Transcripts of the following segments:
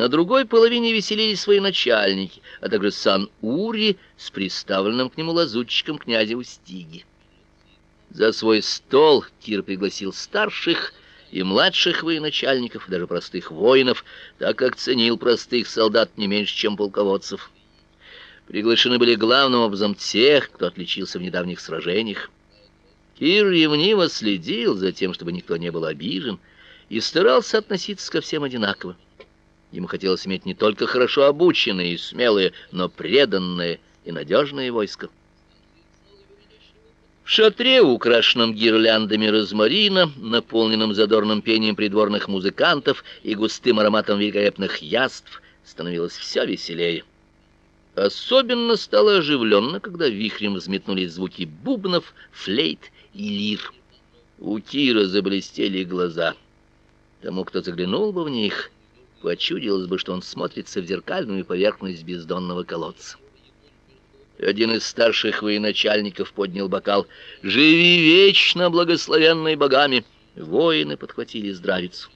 На другой половине веселились свои начальники, а также Сан-Ури с приставленным к нему лазутчиком князя Устиги. За свой стол Кир пригласил старших и младших военачальников, даже простых воинов, так как ценил простых солдат не меньше, чем полководцев. Приглашены были главным образом тех, кто отличился в недавних сражениях. Кир ревниво следил за тем, чтобы никто не был обижен, и старался относиться ко всем одинаково. Ему хотелось иметь не только хорошо обученные и смелые, но преданные и надежные войска. В шатре, украшенном гирляндами розмарина, наполненном задорным пением придворных музыкантов и густым ароматом великолепных яств, становилось все веселее. Особенно стало оживленно, когда вихрем взметнулись звуки бубнов, флейт и лир. У Кира заблестели глаза. Тому, кто заглянул бы в них, почудилось бы, что он смотрится в зеркальную поверхность бездонного колодца. Один из старших военачальников поднял бокал. «Живи вечно, благословенный богами!» Воины подхватили здравицу.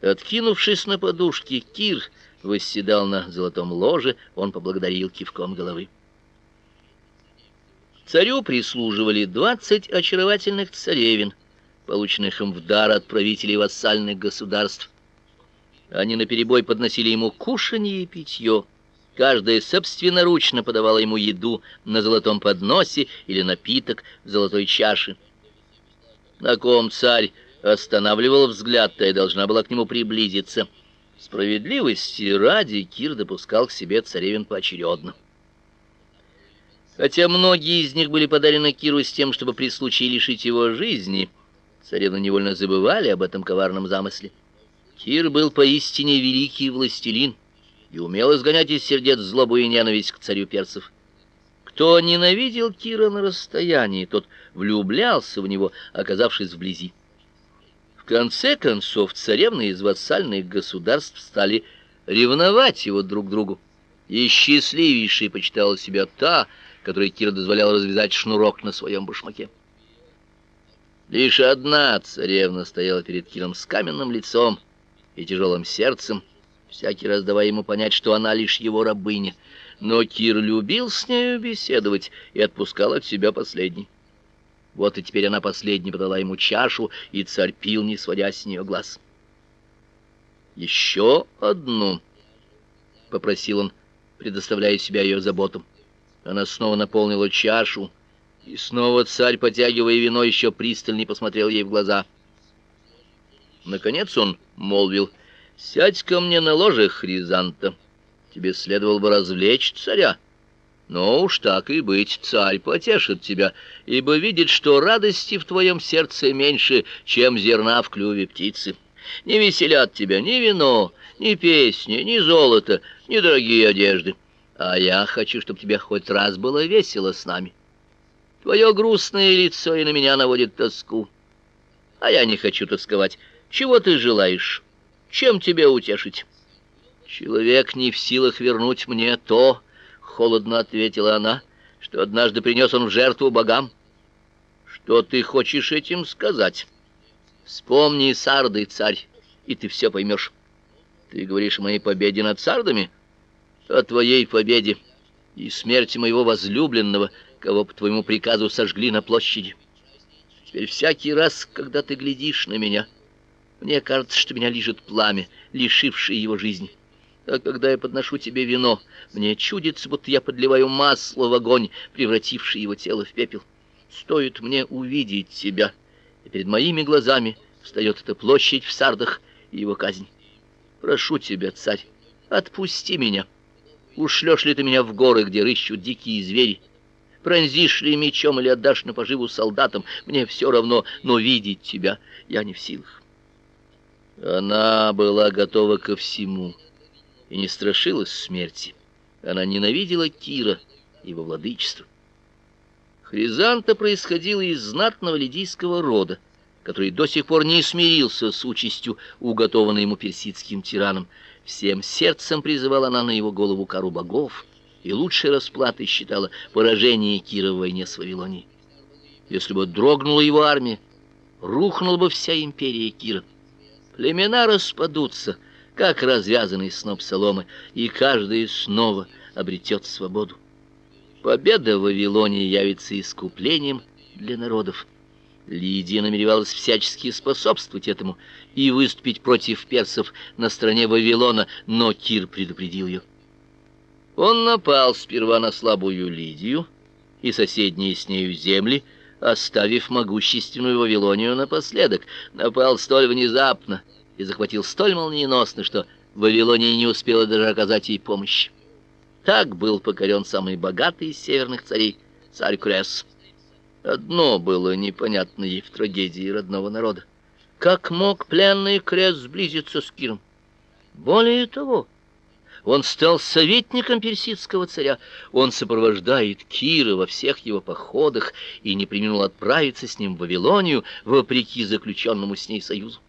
Откинувшись на подушки, Кир восседал на золотом ложе, он поблагодарил кивком головы. Царю прислуживали двадцать очаровательных царевин, полученных им в дар от правителей вассальных государств. Они наперебой подносили ему кушанье и питье. Каждая собственноручно подавала ему еду на золотом подносе или напиток в золотой чаше. На ком царь останавливал взгляд, та и должна была к нему приблизиться. Справедливости ради Кир допускал к себе царевин поочередно. Хотя многие из них были подарены Киру с тем, чтобы при случае лишить его жизни, царевны невольно забывали об этом коварном замысле. Кир был поистине великий властелин и умел изгонять из сердец злобу и ненависть к царю перцев. Кто ненавидел Кира на расстоянии, тот влюблялся в него, оказавшись вблизи. В конце концов, царевны из вассальных государств стали ревновать его друг к другу. И счастливейшей почитала себя та, которой Кир дозволял развязать шнурок на своем башмаке. Лишь одна царевна стояла перед Киром с каменным лицом и тяжелым сердцем, всякий раз давая ему понять, что она лишь его рабыня. Но Кир любил с нею беседовать и отпускал от себя последний. Вот и теперь она последней подала ему чашу, и царь пил, не сводя с нее глаз. «Еще одну», — попросил он, предоставляя себя ее заботам. Она снова наполнила чашу, и снова царь, потягивая вино, еще пристальней посмотрел ей в глаза — Наконец он молвил, «Сядь ко мне на ложе, Хризанта. Тебе следовало бы развлечь царя. Но уж так и быть, царь потешит тебя, ибо видит, что радости в твоем сердце меньше, чем зерна в клюве птицы. Не веселят тебя ни вино, ни песни, ни золото, ни дорогие одежды. А я хочу, чтобы тебе хоть раз было весело с нами. Твое грустное лицо и на меня наводит тоску. А я не хочу тосковать». Чего ты желаешь? Чем тебя утешить? Человек не в силах вернуть мне то, холодно ответила она, что однажды принес он в жертву богам. Что ты хочешь этим сказать? Вспомни сарды, царь, и ты все поймешь. Ты говоришь о моей победе над сардами, о твоей победе и смерти моего возлюбленного, кого по твоему приказу сожгли на площади. Теперь всякий раз, когда ты глядишь на меня, мне кажется, что меня лижет пламя, лишившее его жизни. А когда я подношу тебе вино, мне чудится, будто я подливаю масло в огонь, превративший его тело в пепел. Стоит мне увидеть тебя, и перед моими глазами встает эта площадь в Сардах и его казнь. Прошу тебя, царь, отпусти меня. Ушлешь ли ты меня в горы, где рыщут дикие звери? Пронзишь ли мечом или отдашь на поживу солдатам? Мне все равно, но видеть тебя я не в силах. Она была готова ко всему и не страшилась смерти. Она ненавидела Кира, его владычество. Хризанта происходила из знатного лидийского рода, который до сих пор не смирился с участью, уготованной ему персидским тираном. Всем сердцем призывала она на его голову кару богов, и лучшей расплатой считала поражение Кира в войне с Вавилонией. Если бы дрогнула его армия, рухнула бы вся империя Кира. Племена распадутся, как развязанный сноп соломы, и каждый снова обретет свободу. Победа в Вавилоне явится искуплением для народов. Лидия намеревалась всячески способствовать этому и выступить против персов на стороне Вавилона, но Кир предупредил ее. Он напал сперва на слабую Лидию и соседние с нею земли, оставив могущественную Вавилонию напоследок. Напал столь внезапно и захватил столь молниеносно, что Вавилония не успела даже оказать ей помощь. Так был покорен самый богатый из северных царей, царь Кресс. Одно было непонятно ей в трагедии родного народа. Как мог пленный Кресс сблизиться с Киром? Более того, он стал советником персидского царя. Он сопровождает Кира во всех его походах и не преминул отправиться с ним в Вавилонию, вопреки заключенному с ней союзу.